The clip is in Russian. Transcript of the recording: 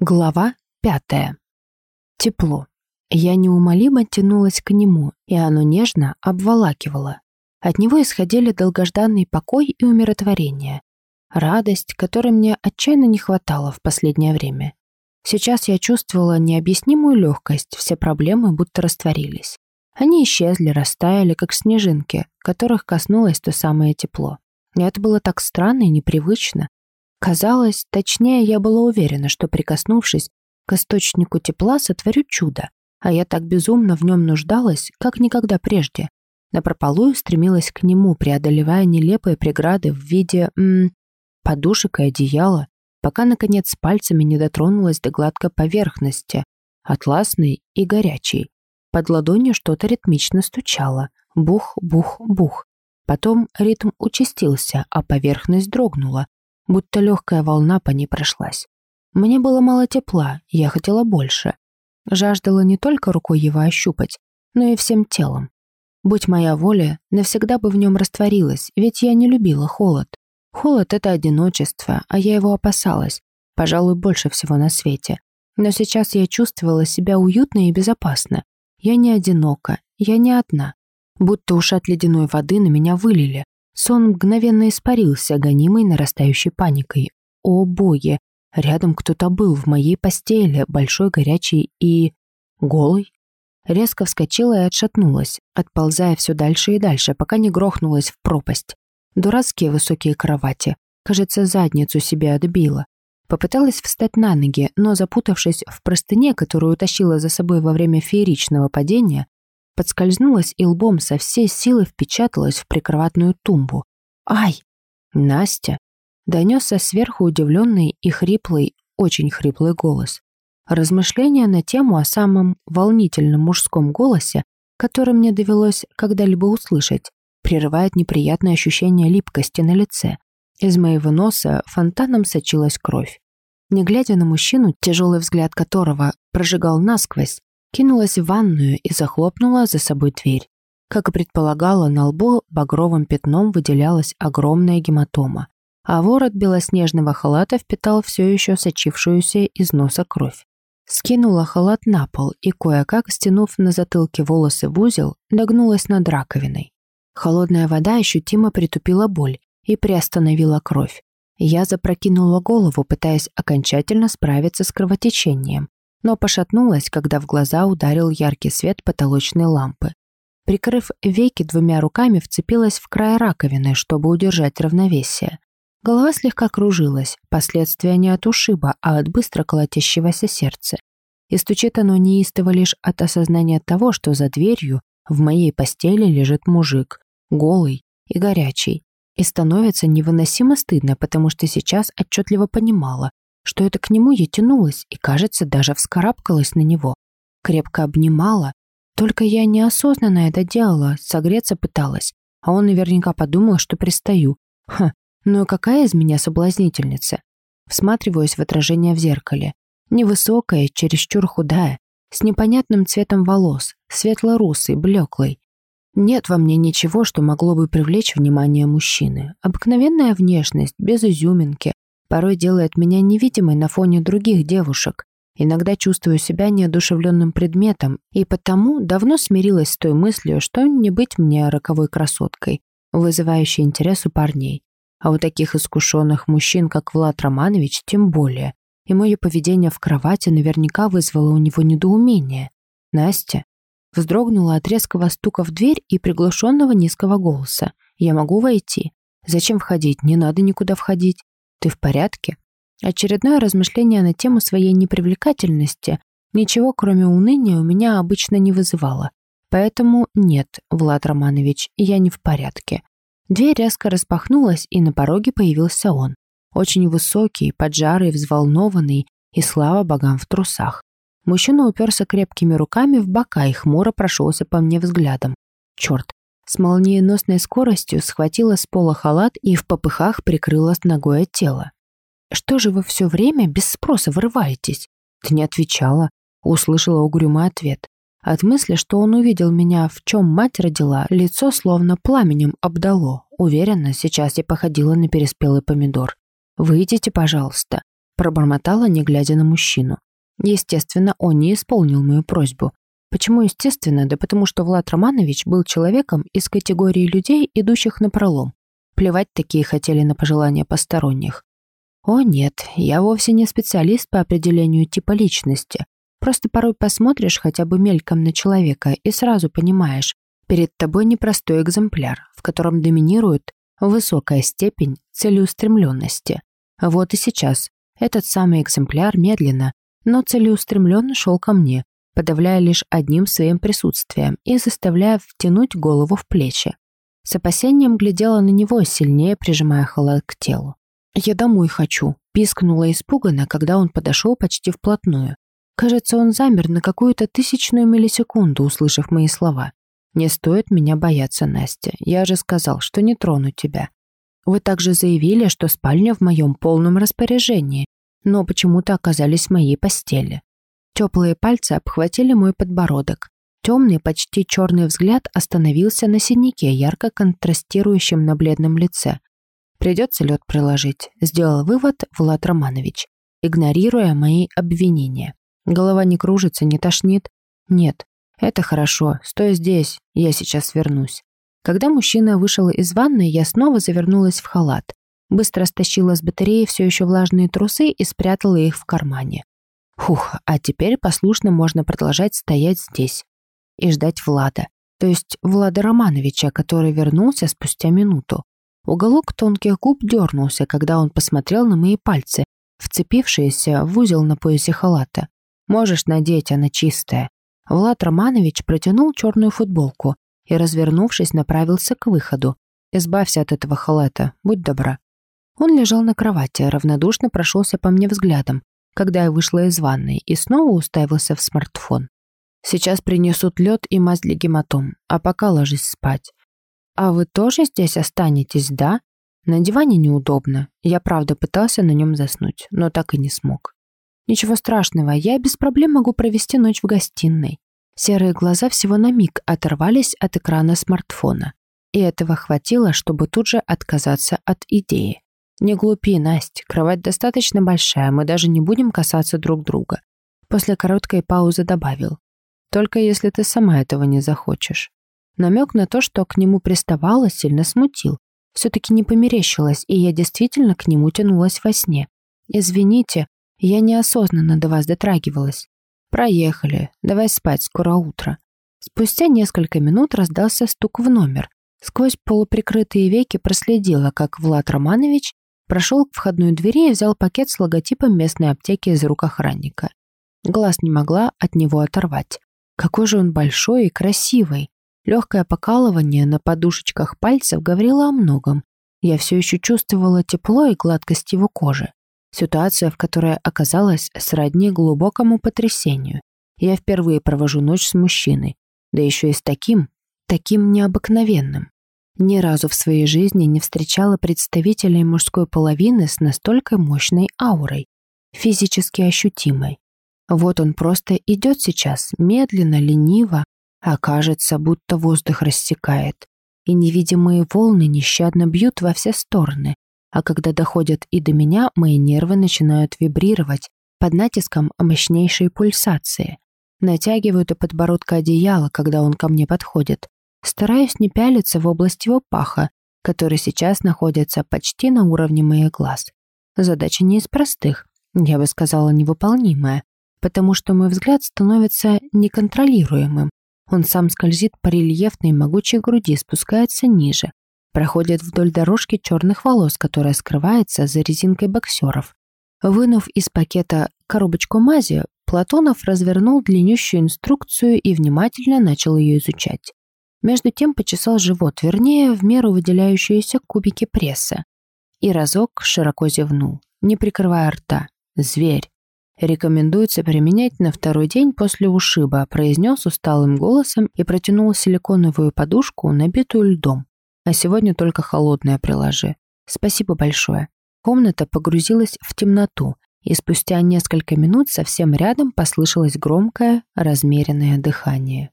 Глава пятая. Тепло. Я неумолимо тянулась к нему, и оно нежно обволакивало. От него исходили долгожданный покой и умиротворение. Радость, которой мне отчаянно не хватало в последнее время. Сейчас я чувствовала необъяснимую легкость, все проблемы будто растворились. Они исчезли, растаяли, как снежинки, которых коснулось то самое тепло. Это было так странно и непривычно, Казалось, точнее, я была уверена, что, прикоснувшись к источнику тепла, сотворю чудо, а я так безумно в нем нуждалась, как никогда прежде. Напропалую стремилась к нему, преодолевая нелепые преграды в виде м, подушек и одеяла, пока, наконец, пальцами не дотронулась до гладкой поверхности, атласной и горячей. Под ладонью что-то ритмично стучало. Бух, бух, бух. Потом ритм участился, а поверхность дрогнула, будто легкая волна по ней прошлась. Мне было мало тепла, я хотела больше. Жаждала не только рукой его ощупать, но и всем телом. Будь моя воля, навсегда бы в нем растворилась, ведь я не любила холод. Холод — это одиночество, а я его опасалась, пожалуй, больше всего на свете. Но сейчас я чувствовала себя уютно и безопасно. Я не одинока, я не одна. Будто ушат ледяной воды на меня вылили, Сон мгновенно испарился, гонимый нарастающей паникой. О боги! Рядом кто-то был в моей постели, большой, горячий и... голый. Резко вскочила и отшатнулась, отползая все дальше и дальше, пока не грохнулась в пропасть. Дурацкие высокие кровати. Кажется, задницу себе отбила. Попыталась встать на ноги, но, запутавшись в простыне, которую утащила за собой во время фееричного падения, подскользнулась и лбом со всей силы впечаталась в прикроватную тумбу. «Ай!» «Настя!» Донесся сверху удивленный и хриплый, очень хриплый голос. Размышления на тему о самом волнительном мужском голосе, который мне довелось когда-либо услышать, прерывает неприятное ощущение липкости на лице. Из моего носа фонтаном сочилась кровь. Не глядя на мужчину, тяжелый взгляд которого прожигал насквозь, кинулась в ванную и захлопнула за собой дверь. Как и предполагала, на лбу багровым пятном выделялась огромная гематома, а ворот белоснежного халата впитал все еще сочившуюся из носа кровь. Скинула халат на пол и, кое-как стянув на затылке волосы в узел, догнулась над раковиной. Холодная вода ощутимо притупила боль и приостановила кровь. Я запрокинула голову, пытаясь окончательно справиться с кровотечением, но пошатнулась, когда в глаза ударил яркий свет потолочной лампы. Прикрыв веки двумя руками, вцепилась в край раковины, чтобы удержать равновесие. Голова слегка кружилась, последствия не от ушиба, а от быстро колотящегося сердца. И стучит оно неистово лишь от осознания того, что за дверью в моей постели лежит мужик, голый и горячий. И становится невыносимо стыдно, потому что сейчас отчетливо понимала, что это к нему я тянулась и, кажется, даже вскарабкалась на него. Крепко обнимала. Только я неосознанно это делала, согреться пыталась. А он наверняка подумал, что пристаю. Ха, ну и какая из меня соблазнительница? Всматриваюсь в отражение в зеркале. Невысокая, чересчур худая, с непонятным цветом волос, светло-русый, блеклый. Нет во мне ничего, что могло бы привлечь внимание мужчины. Обыкновенная внешность, без изюминки, порой делает меня невидимой на фоне других девушек. Иногда чувствую себя неодушевленным предметом, и потому давно смирилась с той мыслью, что не быть мне роковой красоткой, вызывающей интерес у парней. А у таких искушенных мужчин, как Влад Романович, тем более. И мое поведение в кровати наверняка вызвало у него недоумение. Настя вздрогнула от резкого стука в дверь и приглушенного низкого голоса. «Я могу войти?» «Зачем входить? Не надо никуда входить». «Ты в порядке?» Очередное размышление на тему своей непривлекательности ничего, кроме уныния, у меня обычно не вызывало. Поэтому нет, Влад Романович, я не в порядке. Дверь резко распахнулась, и на пороге появился он. Очень высокий, поджарый, взволнованный и, слава богам, в трусах. Мужчина уперся крепкими руками в бока и хмуро прошелся по мне взглядом. Черт, с молниеносной скоростью схватила с пола халат и в попыхах прикрыла с тела. «Что же вы все время без спроса вырываетесь?» «Ты не отвечала», — услышала угрюмый ответ. От мысли, что он увидел меня, в чем мать родила, лицо словно пламенем обдало. Уверенно, сейчас я походила на переспелый помидор. «Выйдите, пожалуйста», — Пробормотала, не глядя на мужчину. Естественно, он не исполнил мою просьбу. Почему естественно? Да потому что Влад Романович был человеком из категории людей, идущих на пролом. Плевать такие хотели на пожелания посторонних. О нет, я вовсе не специалист по определению типа личности. Просто порой посмотришь хотя бы мельком на человека и сразу понимаешь, перед тобой непростой экземпляр, в котором доминирует высокая степень целеустремленности. Вот и сейчас этот самый экземпляр медленно, но целеустремленно шел ко мне, подавляя лишь одним своим присутствием и заставляя втянуть голову в плечи. С опасением глядела на него, сильнее прижимая халат к телу. «Я домой хочу», — пискнула испуганно, когда он подошел почти вплотную. Кажется, он замер на какую-то тысячную миллисекунду, услышав мои слова. «Не стоит меня бояться, Настя. Я же сказал, что не трону тебя. Вы также заявили, что спальня в моем полном распоряжении, но почему-то оказались в моей постели. Теплые пальцы обхватили мой подбородок. Темный, почти черный взгляд остановился на синяке, ярко контрастирующем на бледном лице. «Придется лед приложить», — сделал вывод Влад Романович, игнорируя мои обвинения. Голова не кружится, не тошнит? Нет, это хорошо, стой здесь, я сейчас вернусь. Когда мужчина вышел из ванной, я снова завернулась в халат. Быстро стащила с батареи все еще влажные трусы и спрятала их в кармане. Фух, а теперь послушно можно продолжать стоять здесь и ждать Влада. То есть Влада Романовича, который вернулся спустя минуту. Уголок тонких губ дернулся, когда он посмотрел на мои пальцы, вцепившиеся в узел на поясе халата. «Можешь надеть, она чистая». Влад Романович протянул черную футболку и, развернувшись, направился к выходу. «Избавься от этого халата, будь добра». Он лежал на кровати, равнодушно прошелся по мне взглядом, когда я вышла из ванной и снова уставился в смартфон. Сейчас принесут лед и мазь для гематом, а пока ложись спать. А вы тоже здесь останетесь, да? На диване неудобно. Я правда пытался на нем заснуть, но так и не смог. Ничего страшного, я без проблем могу провести ночь в гостиной. Серые глаза всего на миг оторвались от экрана смартфона. И этого хватило, чтобы тут же отказаться от идеи. «Не глупи, Настя, кровать достаточно большая, мы даже не будем касаться друг друга». После короткой паузы добавил. «Только если ты сама этого не захочешь». Намек на то, что к нему приставала, сильно смутил. Все-таки не померещилась, и я действительно к нему тянулась во сне. «Извините, я неосознанно до вас дотрагивалась. Проехали, давай спать, скоро утро». Спустя несколько минут раздался стук в номер. Сквозь полуприкрытые веки проследила, как Влад Романович Прошел к входной двери и взял пакет с логотипом местной аптеки из рук охранника. Глаз не могла от него оторвать. Какой же он большой и красивый. Легкое покалывание на подушечках пальцев говорило о многом. Я все еще чувствовала тепло и гладкость его кожи. Ситуация, в которой оказалась сродни глубокому потрясению. Я впервые провожу ночь с мужчиной, да еще и с таким, таким необыкновенным. Ни разу в своей жизни не встречала представителей мужской половины с настолько мощной аурой, физически ощутимой. Вот он просто идет сейчас, медленно, лениво, а кажется, будто воздух рассекает, и невидимые волны нещадно бьют во все стороны, а когда доходят и до меня, мои нервы начинают вибрировать под натиском мощнейшей пульсации. Натягиваю до подбородка одеяло, когда он ко мне подходит, Стараюсь не пялиться в область его паха, который сейчас находится почти на уровне моих глаз. Задача не из простых, я бы сказала, невыполнимая, потому что мой взгляд становится неконтролируемым. Он сам скользит по рельефной могучей груди, спускается ниже, проходит вдоль дорожки черных волос, которая скрывается за резинкой боксеров. Вынув из пакета коробочку мази, Платонов развернул длиннющую инструкцию и внимательно начал ее изучать. Между тем почесал живот, вернее, в меру выделяющиеся кубики пресса. И разок широко зевнул, не прикрывая рта. «Зверь!» «Рекомендуется применять на второй день после ушиба», произнес усталым голосом и протянул силиконовую подушку, набитую льдом. «А сегодня только холодное приложи. Спасибо большое». Комната погрузилась в темноту, и спустя несколько минут совсем рядом послышалось громкое, размеренное дыхание.